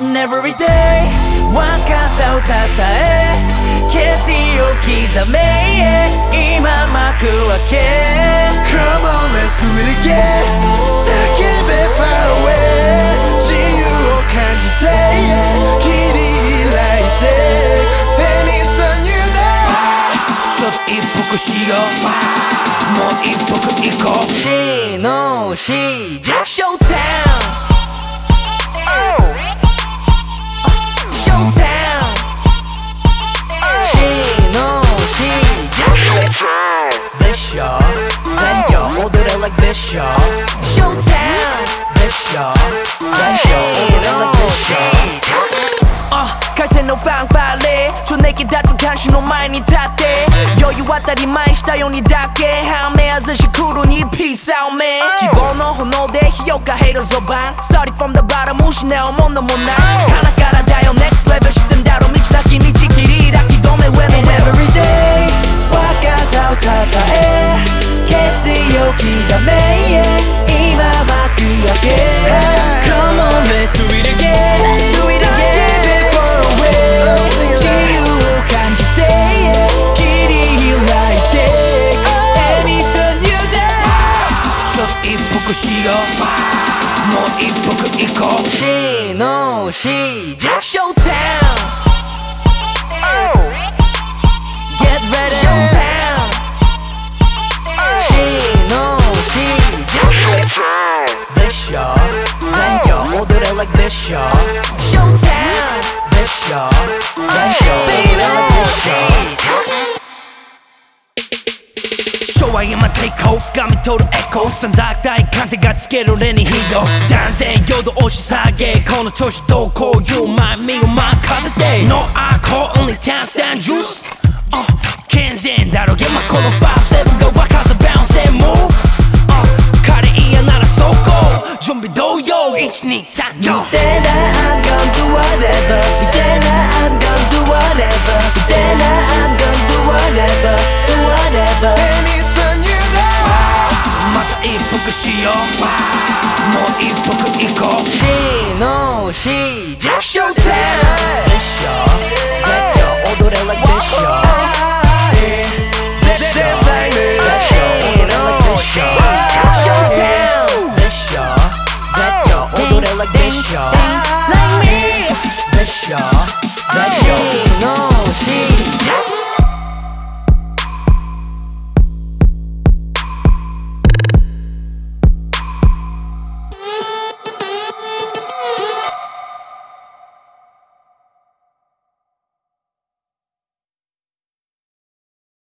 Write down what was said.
And every day 若さをたたえ決意を刻め、yeah、今幕開け Come on let's do it again 叫べ far away 自由を感じて、yeah、切り開いて And it's a new day そっ一服しようもう一服行こう She no she just showtime like this, y'all. Showtime. This, y'all. That, y'all. like this, y'all. Uh, 回線のファンファーレ超ネ気立監視の前に立って余裕当たり前したようにだけメア外しクールにピースアウメ希望の炎で火をかへるぞバン Started from the bottom もない鼻からだよね刻め今幕開け Come ー like this, y'all. Showtime. This, y'all. That, oh, y'all. Like this, y'all. 좋아야만 테이크오스 감이 도로 에코 산닥다의 간세같이 깨로내니 히로 단생 요도 오시사게 코너 call you My me on my cousin day No I call only time stand juice uh, get my call 코너 5 seven 7과 5123みたいな I'm gonna do whatever みたいな I'm gonna do whatever みたいな I'm gonna do whatever do whatever ベニスニューだまた一服しようもう一服行こう She knows she just y'all. That oh.